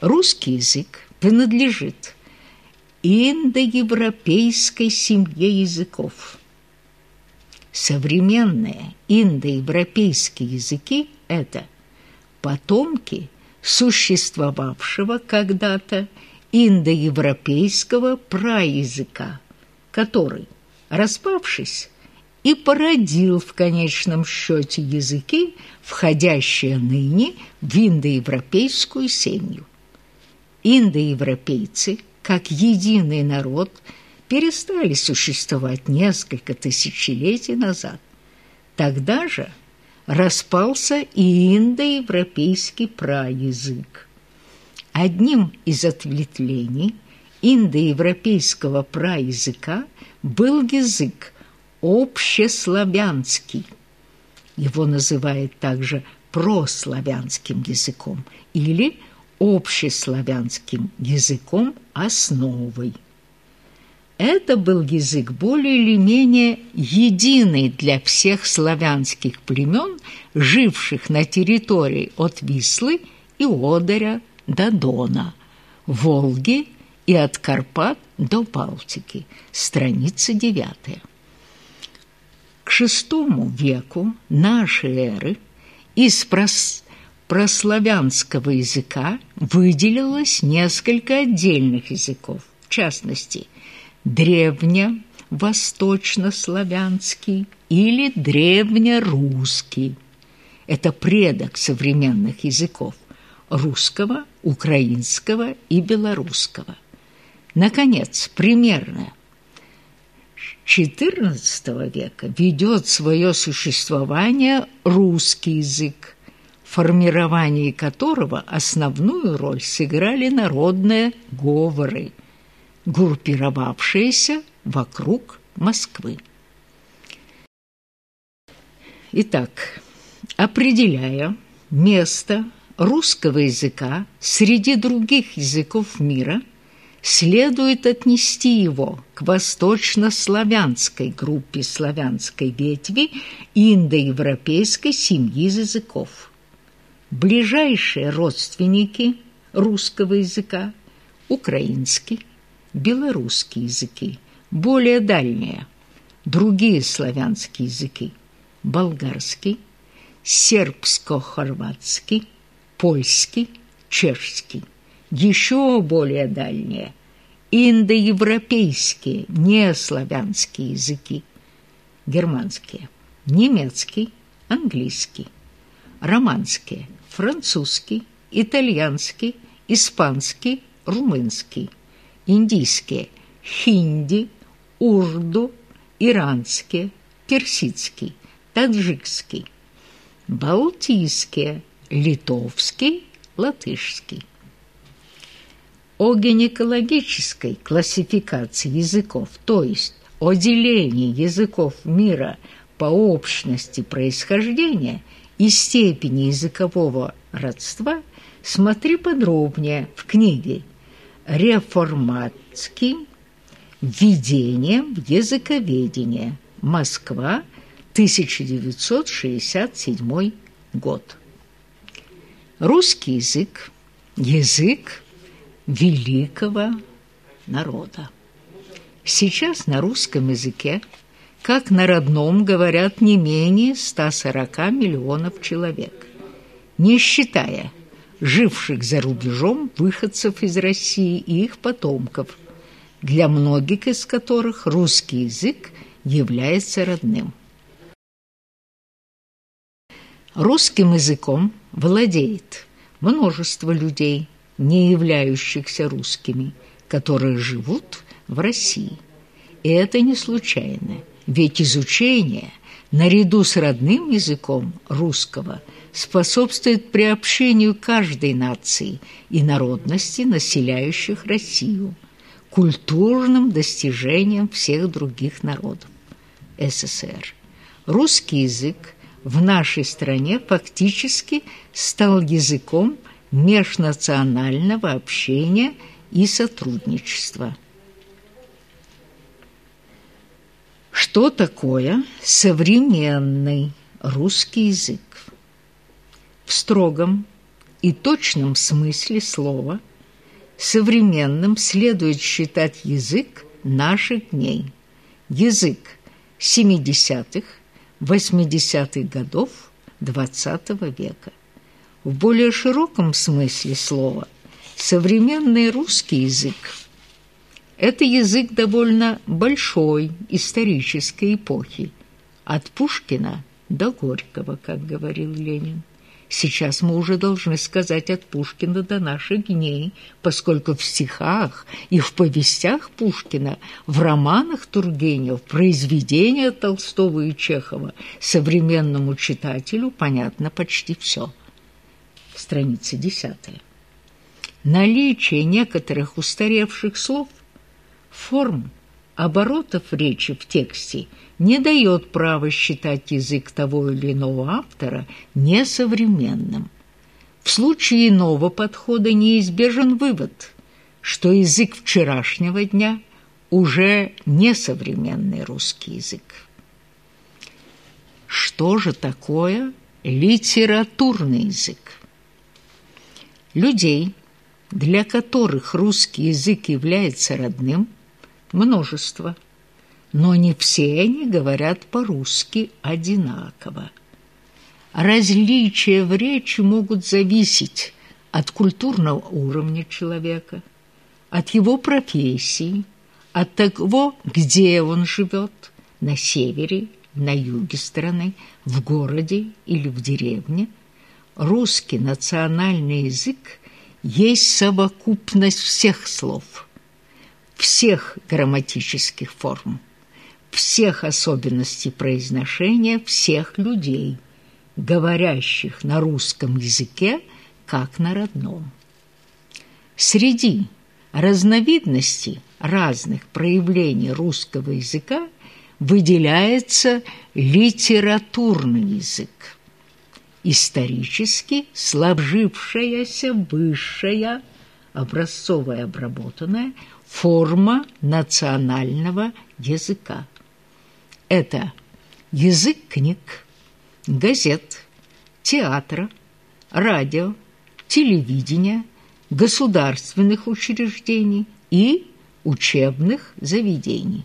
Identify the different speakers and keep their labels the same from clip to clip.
Speaker 1: Русский язык принадлежит индоевропейской семье языков. Современные индоевропейские языки – это потомки существовавшего когда-то индоевропейского праязыка, который, распавшись, и породил в конечном счете языки, входящие ныне в индоевропейскую семью. Индоевропейцы, как единый народ, перестали существовать несколько тысячелетий назад. Тогда же распался и индоевропейский праязык. Одним из ответвлений индоевропейского праязыка был язык общеславянский. Его называют также прославянским языком или общеславянским языком основой. Это был язык более или менее единый для всех славянских племен, живших на территории от Вислы и Одеря до Дона, Волги и от Карпат до Балтики. Страница 9. К VI веку нашей эры из прос прославянского языка выделилось несколько отдельных языков, в частности, древне-восточнославянский или древнерусский. Это предок современных языков русского, украинского и белорусского. Наконец, примерно XIV века ведет свое существование русский язык, формировании которого основную роль сыграли народные говоры, группировавшиеся вокруг Москвы. Итак, определяя место русского языка среди других языков мира – следует отнести его к восточнославянской группе славянской ветви индоевропейской семьи языков. Ближайшие родственники русского языка – украинский, белорусский языки, более дальние – другие славянские языки – болгарский, сербско-хорватский, польский, чешский – еще более дальние индоевропейские, неславянские языки, германские, немецкий, английский, романские, французский, итальянский, испанский, румынский, индийские, хинди, урду, иранские, персидский, таджикский, балтийские, литовский, латышский. О гинекологической классификации языков, то есть о делении языков мира по общности происхождения и степени языкового родства, смотри подробнее в книге «Реформатский. Введение в языковедение. Москва. 1967 год». Русский язык – язык великого народа. Сейчас на русском языке, как на родном, говорят не менее 140 миллионов человек, не считая живших за рубежом выходцев из России и их потомков, для многих из которых русский язык является родным. Русским языком владеет множество людей – не являющихся русскими, которые живут в России. И это не случайно, ведь изучение наряду с родным языком русского способствует приобщению каждой нации и народности, населяющих Россию, культурным достижениям всех других народов СССР. Русский язык в нашей стране фактически стал языком межнационального общения и сотрудничества. Что такое современный русский язык? В строгом и точном смысле слова современным следует считать язык наших дней, язык 70-х, 80-х годов XX века. В более широком смысле слова современный русский язык – это язык довольно большой исторической эпохи, от Пушкина до Горького, как говорил Ленин. Сейчас мы уже должны сказать от Пушкина до наших дней, поскольку в стихах и в повестях Пушкина, в романах Тургенева, в произведениях Толстого и Чехова современному читателю понятно почти все. Страница десятая. Наличие некоторых устаревших слов, форм, оборотов речи в тексте не дает права считать язык того или иного автора несовременным. В случае иного подхода неизбежен вывод, что язык вчерашнего дня уже несовременный русский язык. Что же такое литературный язык? Людей, для которых русский язык является родным – множество, но не все они говорят по-русски одинаково. Различия в речи могут зависеть от культурного уровня человека, от его профессии, от того, где он живет, на севере, на юге страны, в городе или в деревне. Русский национальный язык есть совокупность всех слов – всех грамматических форм, всех особенностей произношения всех людей, говорящих на русском языке как на родном. Среди разновидностей разных проявлений русского языка выделяется литературный язык, исторически сложившаяся высшая образцовая обработанная форма национального языка. Это язык книг, газет, театра, радио, телевидения, государственных учреждений и учебных заведений.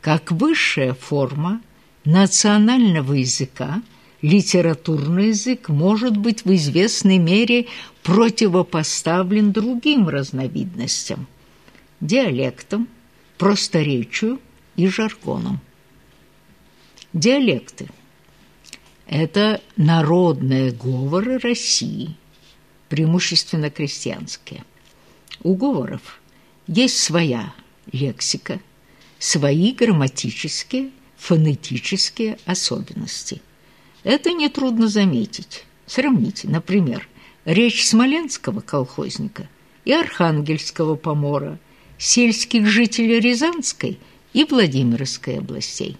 Speaker 1: Как высшая форма национального языка литературный язык может быть в известной мере противопоставлен другим разновидностям – диалектом, просторечию и жаргоном. Диалекты – это народные говоры России, преимущественно крестьянские. У говоров есть своя лексика, свои грамматические, фонетические особенности. Это нетрудно заметить. Сравните, например, речь смоленского колхозника и архангельского помора – сельских жителей Рязанской и Владимирской областей.